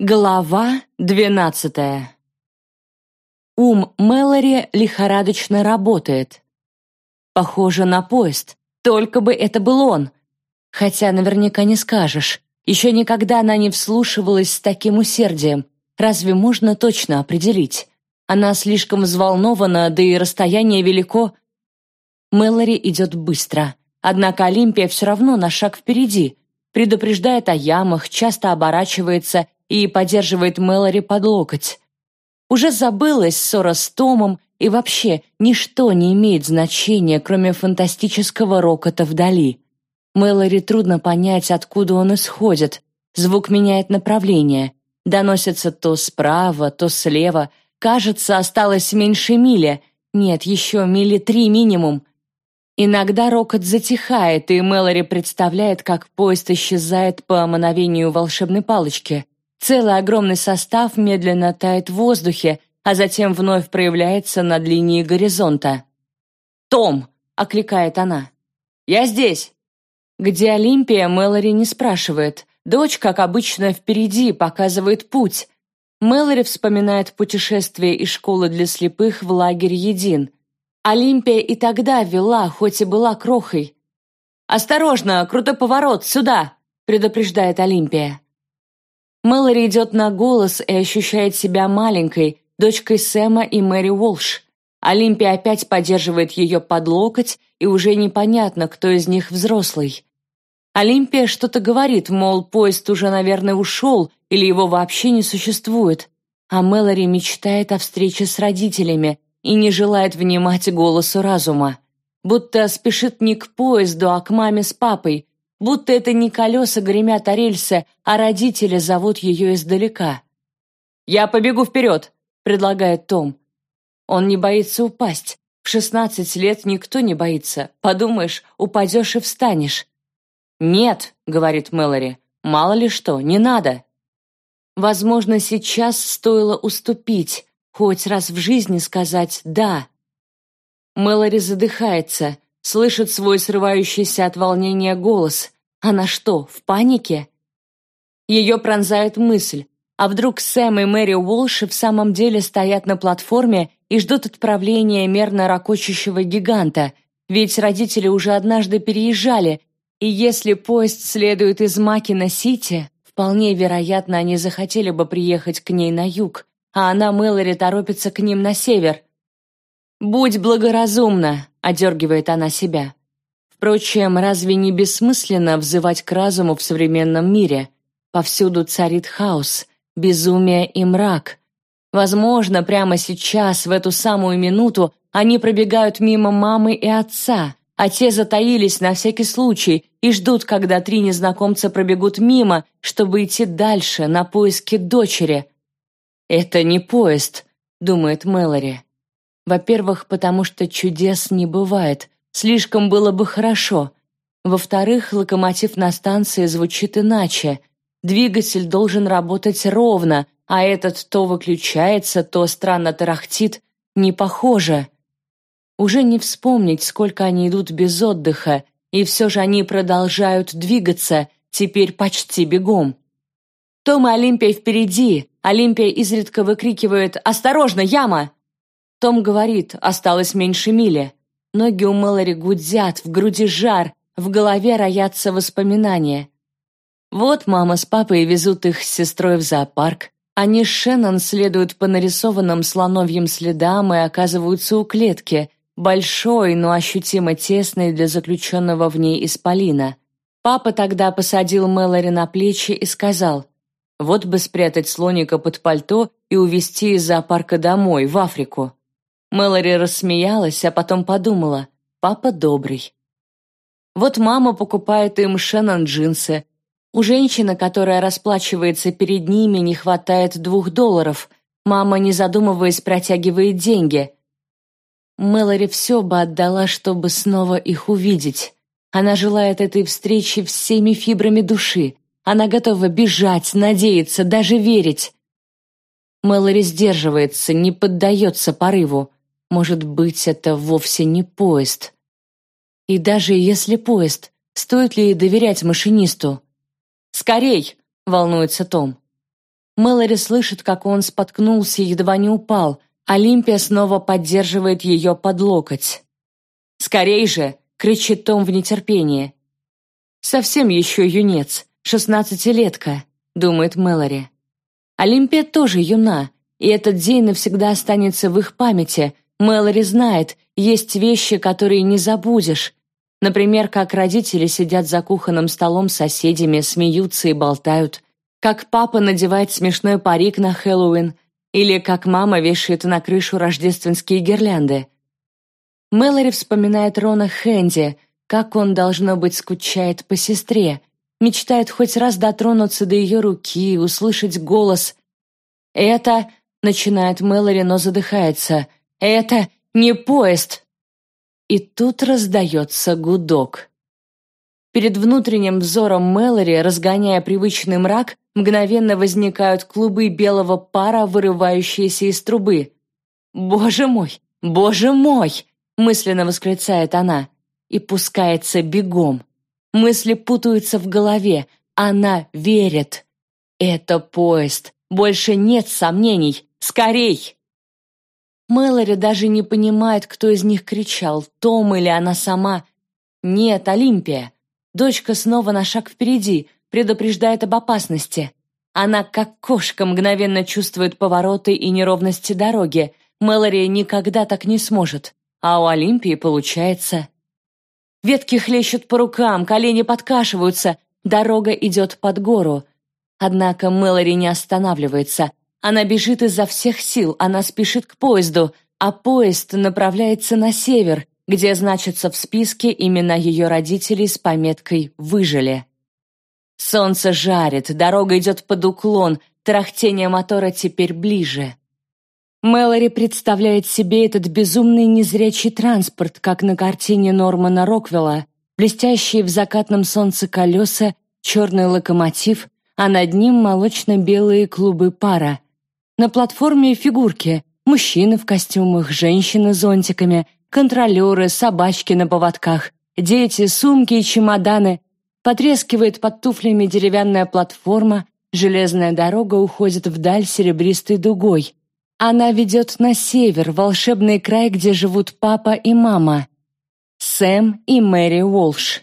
Глава двенадцатая Ум Мэлори лихорадочно работает. Похоже на поезд, только бы это был он. Хотя наверняка не скажешь. Еще никогда она не вслушивалась с таким усердием. Разве можно точно определить? Она слишком взволнована, да и расстояние велико. Мэлори идет быстро. Однако Олимпия все равно на шаг впереди. Предупреждает о ямах, часто оборачивается и поддерживает Мэлори под локоть. Уже забылась ссора с Томом, и вообще ничто не имеет значения, кроме фантастического рокота вдали. Мэлори трудно понять, откуда он исходит. Звук меняет направление. Доносится то справа, то слева. Кажется, осталось меньше мили. Нет, еще мили три минимум. Иногда рокот затихает, и Мэлори представляет, как поезд исчезает по мановению волшебной палочки. Целый огромный состав медленно тает в воздухе, а затем вновь проявляется над линией горизонта. «Том!» — окликает она. «Я здесь!» Где Олимпия, Мэлори не спрашивает. Дочь, как обычно, впереди, показывает путь. Мэлори вспоминает путешествие из школы для слепых в лагерь Един. Олимпия и тогда вела, хоть и была крохой. «Осторожно, крутой поворот, сюда!» — предупреждает Олимпия. Мэлори идет на голос и ощущает себя маленькой, дочкой Сэма и Мэри Уолш. Олимпия опять поддерживает ее под локоть, и уже непонятно, кто из них взрослый. Олимпия что-то говорит, мол, поезд уже, наверное, ушел, или его вообще не существует. А Мэлори мечтает о встрече с родителями и не желает внимать голосу разума. Будто спешит не к поезду, а к маме с папой, будто это не колеса гремят о рельсы, а родители зовут ее издалека. «Я побегу вперед», — предлагает Том. Он не боится упасть. В шестнадцать лет никто не боится. Подумаешь, упадешь и встанешь. «Нет», — говорит Мэлори, — «мало ли что, не надо». Возможно, сейчас стоило уступить, хоть раз в жизни сказать «да». Мэлори задыхается, слышит свой срывающийся от волнения голос. Она что, в панике? Ее пронзает мысль. А вдруг Сэм и Мэри Уолши в самом деле стоят на платформе и ждут отправления мерно ракочущего гиганта? Ведь родители уже однажды переезжали, и если поезд следует из Макина-Сити, вполне вероятно, они захотели бы приехать к ней на юг, а она, Мэлори, торопится к ним на север. «Будь благоразумна», — одергивает она себя. Впрочем, разве не бессмысленно взывать к разуму в современном мире? Повсюду царит хаос, безумие и мрак. Возможно, прямо сейчас, в эту самую минуту, они пробегают мимо мамы и отца, а те затаились на всякий случай и ждут, когда три незнакомца пробегут мимо, чтобы идти дальше, на поиски дочери. «Это не поезд», — думает Мэлори. Во-первых, потому что чудес не бывает — Слишком было бы хорошо. Во-вторых, локомотив на станции звучит иначе. Двигатель должен работать ровно, а этот то выключается, то странно тарахтит. Не похоже. Уже не вспомнить, сколько они идут без отдыха, и все же они продолжают двигаться, теперь почти бегом. Том и Олимпия впереди. Олимпия изредка выкрикивает «Осторожно, яма!» Том говорит «Осталось меньше мили». Ноги у Мэлори гудят, в груди жар, в голове роятся воспоминания. Вот мама с папой везут их с сестрой в зоопарк. Они с Шеннон следуют по нарисованным слоновьим следам и оказываются у клетки, большой, но ощутимо тесной для заключенного в ней исполина. Папа тогда посадил Мэлори на плечи и сказал, «Вот бы спрятать слоника под пальто и увезти из зоопарка домой, в Африку». Мэлори рассмеялась, а потом подумала, папа добрый. Вот мама покупает им Шеннон джинсы. У женщины, которая расплачивается перед ними, не хватает двух долларов. Мама, не задумываясь, протягивает деньги. Мэлори все бы отдала, чтобы снова их увидеть. Она желает этой встречи всеми фибрами души. Она готова бежать, надеяться, даже верить. Мэлори сдерживается, не поддается порыву. Может быть, это вовсе не поезд. И даже если поезд, стоит ли доверять машинисту? «Скорей!» — волнуется Том. Мэлори слышит, как он споткнулся и едва не упал. Олимпия снова поддерживает ее под локоть. «Скорей же!» — кричит Том в нетерпении. «Совсем еще юнец, шестнадцатилетка», — думает Мэлори. Олимпия тоже юна, и этот день навсегда останется в их памяти. Мэлори знает, есть вещи, которые не забудешь. Например, как родители сидят за кухонным столом с соседями, смеются и болтают как папа надевает смешной парик на Хэллоуин или как мама вешает на крышу рождественские гирлянды. Мэлори вспоминает Рона Хэнди, как он, должно быть, скучает по сестре, мечтает хоть раз дотронуться до ее руки, услышать голос. «Это...» — начинает Мэлори, но задыхается. «Это не поезд!» И тут раздается гудок. Перед внутренним взором Мэлори, разгоняя привычный мрак, мгновенно возникают клубы белого пара, вырывающиеся из трубы. «Боже мой! Боже мой!» — мысленно восклицает она и пускается бегом. Мысли путаются в голове. Она верит. «Это поезд. Больше нет сомнений. Скорей!» Мэлори даже не понимает, кто из них кричал, Том или она сама. «Нет, Олимпия!» Дочка снова на шаг впереди, предупреждает об опасности. Она, как кошка, мгновенно чувствует повороты и неровности дороги. Мэлори никогда так не сможет. А у Олимпии получается. Ветки хлещут по рукам, колени подкашиваются, дорога идет под гору. Однако Мэлори не останавливается. Она бежит изо всех сил, она спешит к поезду, а поезд направляется на север, где значатся в списке имена ее родителей с пометкой «Выжили». Солнце жарит, дорога идет под уклон, трахтение мотора теперь ближе. Мэлори представляет себе этот безумный незрячий транспорт, как на картине Нормана Роквелла, блестящие в закатном солнце колеса, черный локомотив, а над ним молочно-белые клубы пара. На платформе фигурки, мужчины в костюмах, женщины с зонтиками, контролеры, собачки на поводках, дети, сумки и чемоданы. Потрескивает под туфлями деревянная платформа, железная дорога уходит вдаль серебристой дугой. Она ведет на север, волшебный край, где живут папа и мама. Сэм и Мэри Уолш.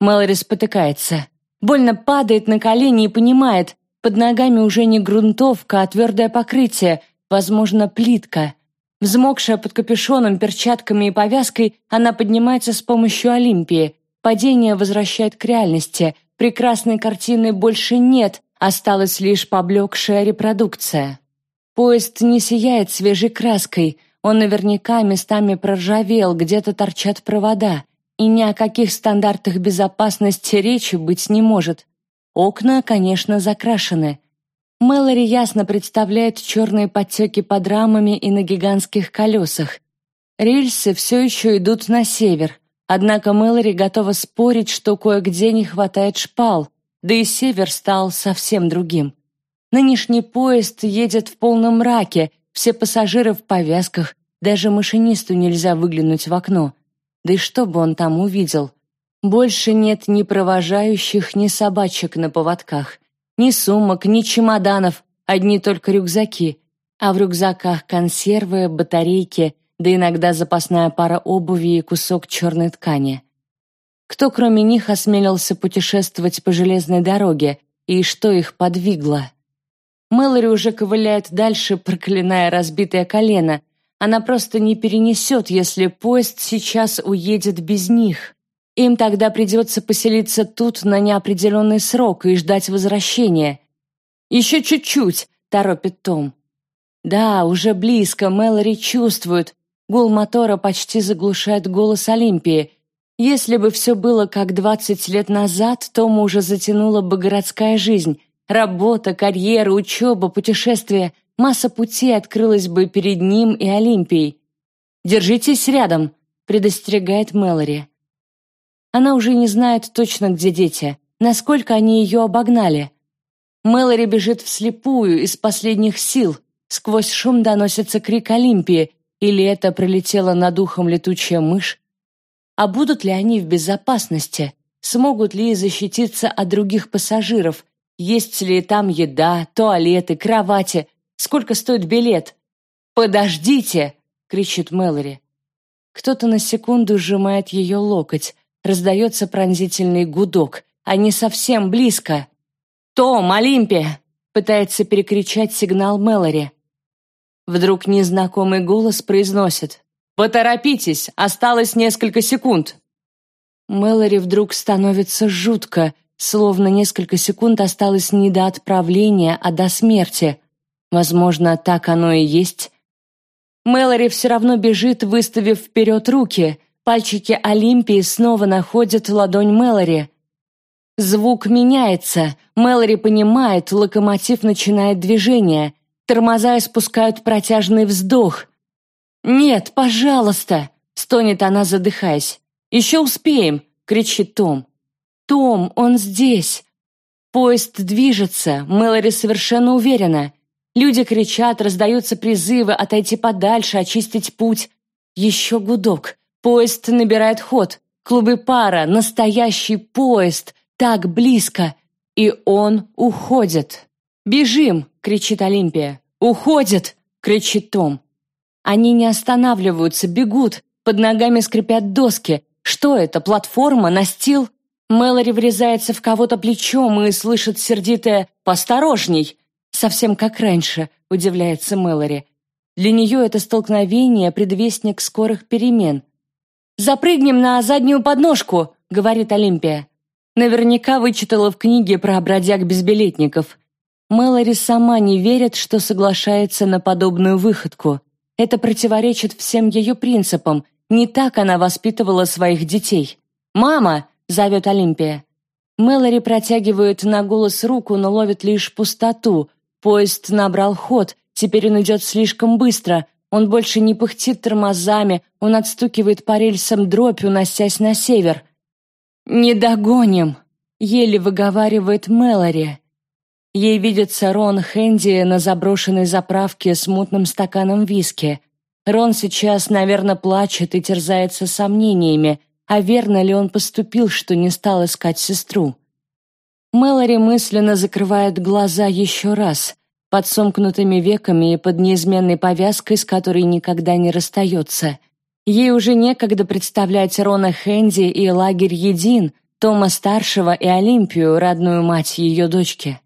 Мэлори спотыкается. Больно падает на колени и понимает, под ногами уже не грунтовка, а твердое покрытие, возможно, плитка. Взмокшая под капюшоном, перчатками и повязкой, она поднимается с помощью Олимпии. Падение возвращает к реальности. Прекрасной картины больше нет, осталась лишь поблекшая репродукция. Поезд не сияет свежей краской, он наверняка местами проржавел, где-то торчат провода, и ни о каких стандартах безопасности речи быть не может. Окна, конечно, закрашены, Мэлори ясно представляет черные подтеки под рамами и на гигантских колесах. Рельсы все еще идут на север, однако Мэлори готова спорить, что кое-где не хватает шпал, да и север стал совсем другим. Нынешний поезд едет в полном мраке, все пассажиры в повязках, даже машинисту нельзя выглянуть в окно. Да и что бы он там увидел? Больше нет ни провожающих, ни собачек на поводках. Ни сумок, ни чемоданов, одни только рюкзаки. А в рюкзаках консервы, батарейки, да иногда запасная пара обуви и кусок черной ткани. Кто кроме них осмелился путешествовать по железной дороге, и что их подвигло? Мэлори уже ковыляет дальше, проклиная разбитое колено. Она просто не перенесет, если поезд сейчас уедет без них. Им тогда придется поселиться тут на неопределенный срок и ждать возвращения. «Еще чуть-чуть», — торопит Том. Да, уже близко, Мэлори чувствует. Гул мотора почти заглушает голос Олимпии. Если бы все было как двадцать лет назад, Тому уже затянула бы городская жизнь. Работа, карьера, учеба, путешествия. Масса путей открылась бы перед ним и Олимпией. «Держитесь рядом», — предостерегает Мэлори. Она уже не знает точно, где дети, насколько они ее обогнали. Мэлори бежит вслепую, из последних сил. Сквозь шум доносится крик Олимпии, или это пролетела над ухом летучая мышь. А будут ли они в безопасности? Смогут ли защититься от других пассажиров? Есть ли там еда, туалеты, кровати, сколько стоит билет. «Подождите!» — кричит Мэлори. Кто-то на секунду сжимает ее локоть. Раздается пронзительный гудок. Они совсем близко. «Том, Олимпия!» — пытается перекричать сигнал Мэлори. Вдруг незнакомый голос произносит. «Поторопитесь, осталось несколько секунд». Мэлори вдруг становится жутко, словно несколько секунд осталось не до отправления, а до смерти. Возможно, так оно и есть. Мэлори все равно бежит, выставив вперед руки. Пальчики Олимпии снова находят ладонь Мэлори. Звук меняется. Мэлори понимает, локомотив начинает движение. Тормоза испускают протяжный вздох. «Нет, пожалуйста!» — стонет она, задыхаясь. «Еще успеем!» — кричит Том. «Том, он здесь!» Поезд движется, Мэлори совершенно уверена. Люди кричат, раздаются призывы отойти подальше, очистить путь. Еще гудок. Поезд набирает ход. Клубы пара, настоящий поезд, так близко. И он уходит. «Бежим!» — кричит Олимпия. «Уходит!» — кричит Том. Они не останавливаются, бегут. Под ногами скрипят доски. Что это, платформа, настил? Мэлори врезается в кого-то плечом и слышит сердитое «Посторожней!» Совсем как раньше, удивляется Мэлори. Для нее это столкновение – предвестник скорых перемен. «Запрыгнем на заднюю подножку», — говорит Олимпия. Наверняка вычитала в книге про бродяг-безбилетников. Мэлори сама не верит, что соглашается на подобную выходку. Это противоречит всем ее принципам. Не так она воспитывала своих детей. «Мама!» — зовет Олимпия. Мэлори протягивает на голос руку, но ловит лишь пустоту, Поезд набрал ход, теперь он идет слишком быстро. Он больше не пыхтит тормозами, он отстукивает по рельсам дробь, уносясь на север. «Не догоним!» — еле выговаривает Мэлори. Ей видится Рон Хэнди на заброшенной заправке с мутным стаканом виски. Рон сейчас, наверное, плачет и терзается сомнениями, а верно ли он поступил, что не стал искать сестру. Мэлори мысленно закрывает глаза еще раз, под сомкнутыми веками и под неизменной повязкой, с которой никогда не расстается. Ей уже некогда представлять Рона Хэнди и лагерь Един, Тома Старшего и Олимпию, родную мать ее дочки.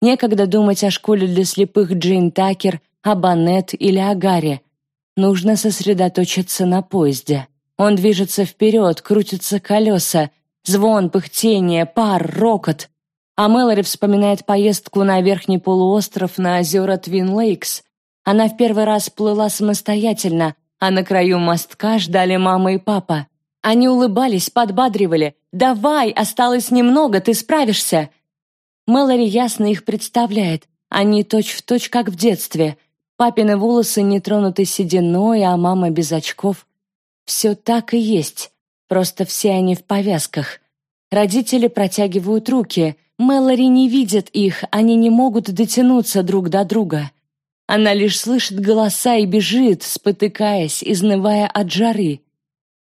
Некогда думать о школе для слепых Джейн Такер, о Баннет или о Гарри. Нужно сосредоточиться на поезде. Он движется вперед, крутятся колеса, звон, пыхтение, пар, рокот. А Мэлори вспоминает поездку на верхний полуостров на озера Твин Лейкс. Она в первый раз плыла самостоятельно, а на краю мостка ждали мама и папа. Они улыбались, подбадривали. «Давай, осталось немного, ты справишься!» Мэлори ясно их представляет. Они точь-в-точь, точь, как в детстве. Папины волосы не тронуты сединой, а мама без очков. Все так и есть. Просто все они в повязках. Родители протягивают руки. Мэлори не видит их, они не могут дотянуться друг до друга. Она лишь слышит голоса и бежит, спотыкаясь, изнывая от жары.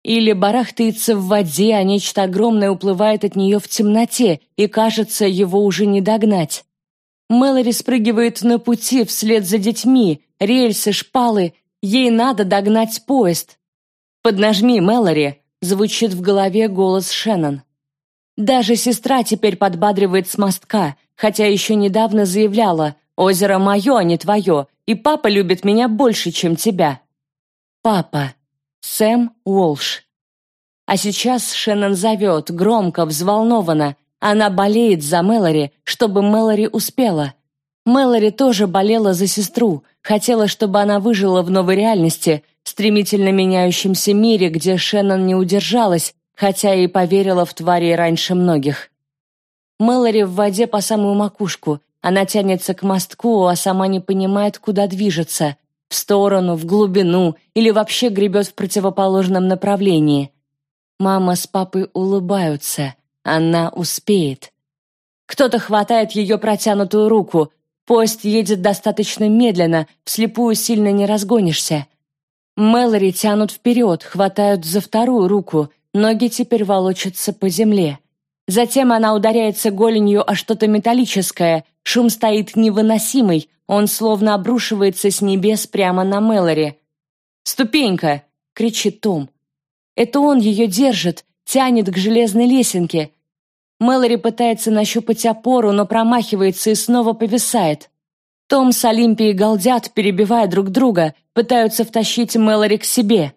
Или барахтается в воде, а нечто огромное уплывает от нее в темноте, и, кажется, его уже не догнать. Мэлори спрыгивает на пути вслед за детьми, рельсы, шпалы. Ей надо догнать поезд. «Поднажми, Мэлори!» — звучит в голове голос Шеннон. Даже сестра теперь подбадривает с мостка, хотя еще недавно заявляла «Озеро мое, а не твое, и папа любит меня больше, чем тебя». Папа. Сэм Уолш. А сейчас Шеннон зовет, громко, взволнованно. Она болеет за Мэлори, чтобы Мэлори успела. Мэлори тоже болела за сестру, хотела, чтобы она выжила в новой реальности, стремительно меняющемся мире, где Шеннон не удержалась, хотя и поверила в твари раньше многих. Мэлори в воде по самую макушку. Она тянется к мостку, а сама не понимает, куда движется. В сторону, в глубину или вообще гребет в противоположном направлении. Мама с папой улыбаются. Она успеет. Кто-то хватает ее протянутую руку. Поезд едет достаточно медленно, вслепую сильно не разгонишься. Мэлори тянут вперед, хватают за вторую руку — Ноги теперь волочатся по земле. Затем она ударяется голенью о что-то металлическое. Шум стоит невыносимый, он словно обрушивается с небес прямо на Мэлори. «Ступенька!» — кричит Том. Это он ее держит, тянет к железной лесенке. Мэлори пытается нащупать опору, но промахивается и снова повисает. Том с Олимпией галдят, перебивая друг друга, пытаются втащить Мэлори к себе.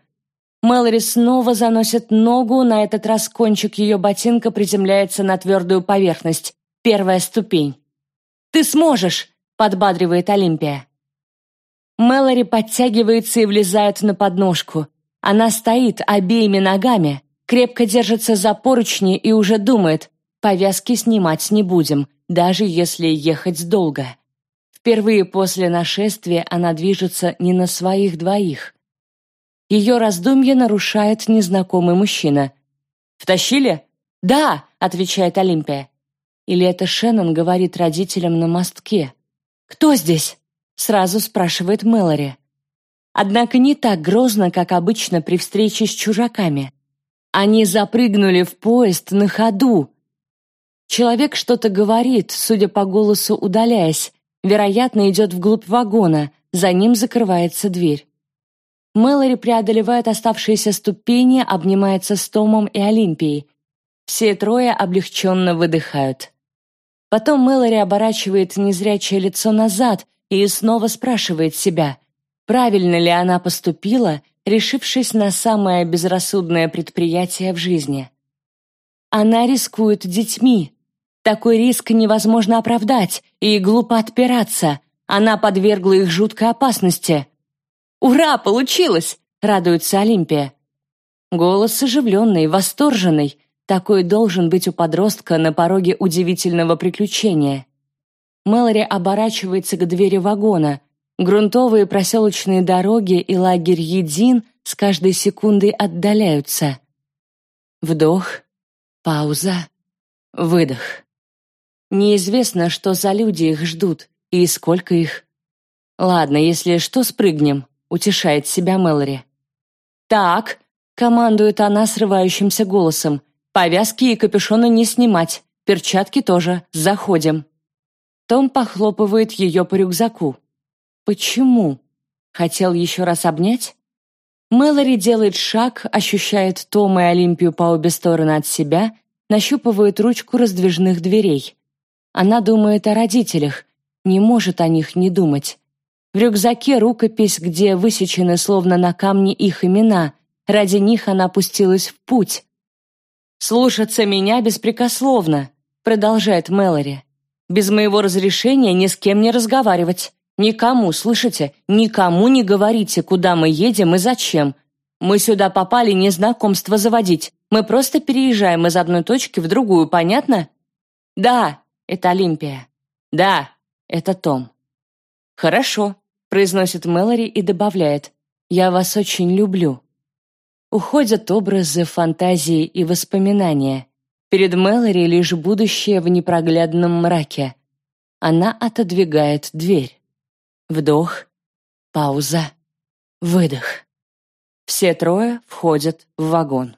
Мэлори снова заносит ногу, на этот раз кончик ее ботинка приземляется на твердую поверхность. Первая ступень. «Ты сможешь!» — подбадривает Олимпия. Мэлори подтягивается и влезает на подножку. Она стоит обеими ногами, крепко держится за поручни и уже думает, повязки снимать не будем, даже если ехать долго. Впервые после нашествия она движется не на своих двоих. Ее раздумье нарушает незнакомый мужчина. «Втащили?» «Да», — отвечает Олимпия. Или это Шеннон говорит родителям на мостке? «Кто здесь?» — сразу спрашивает Мэлори. Однако не так грозно, как обычно при встрече с чужаками. Они запрыгнули в поезд на ходу. Человек что-то говорит, судя по голосу удаляясь, вероятно, идет вглубь вагона, за ним закрывается дверь. Мэлори преодолевает оставшиеся ступени, обнимается с Томом и Олимпией. Все трое облегченно выдыхают. Потом Мэлори оборачивает незрячее лицо назад и снова спрашивает себя, правильно ли она поступила, решившись на самое безрассудное предприятие в жизни. Она рискует детьми. Такой риск невозможно оправдать и глупо отпираться. Она подвергла их жуткой опасности. «Ура, получилось!» — радуется Олимпия. Голос оживленный, восторженный. Такой должен быть у подростка на пороге удивительного приключения. Мэлори оборачивается к двери вагона — Грунтовые проселочные дороги и лагерь Един с каждой секундой отдаляются. Вдох, пауза, выдох. Неизвестно, что за люди их ждут и сколько их. Ладно, если что, спрыгнем, утешает себя Мэлори. Так, командует она срывающимся голосом. Повязки и капюшоны не снимать, перчатки тоже, заходим. Том похлопывает ее по рюкзаку. Почему? Хотел еще раз обнять? Мэлори делает шаг, ощущает Тома и Олимпию по обе стороны от себя, нащупывает ручку раздвижных дверей. Она думает о родителях, не может о них не думать. В рюкзаке рукопись, где высечены словно на камне их имена. Ради них она пустилась в путь. «Слушаться меня беспрекословно», — продолжает Мэлори. «Без моего разрешения ни с кем не разговаривать. Никому, слышите, никому не говорите, куда мы едем и зачем. Мы сюда попали не знакомство заводить. Мы просто переезжаем из одной точки в другую, понятно? Да, это Олимпия. Да, это Том. Хорошо, произносит Мэлори и добавляет. Я вас очень люблю. Уходят образы, фантазии и воспоминания. Перед Мэлори лишь будущее в непроглядном мраке. Она отодвигает дверь. Вдох, пауза, выдох. Все трое входят в вагон.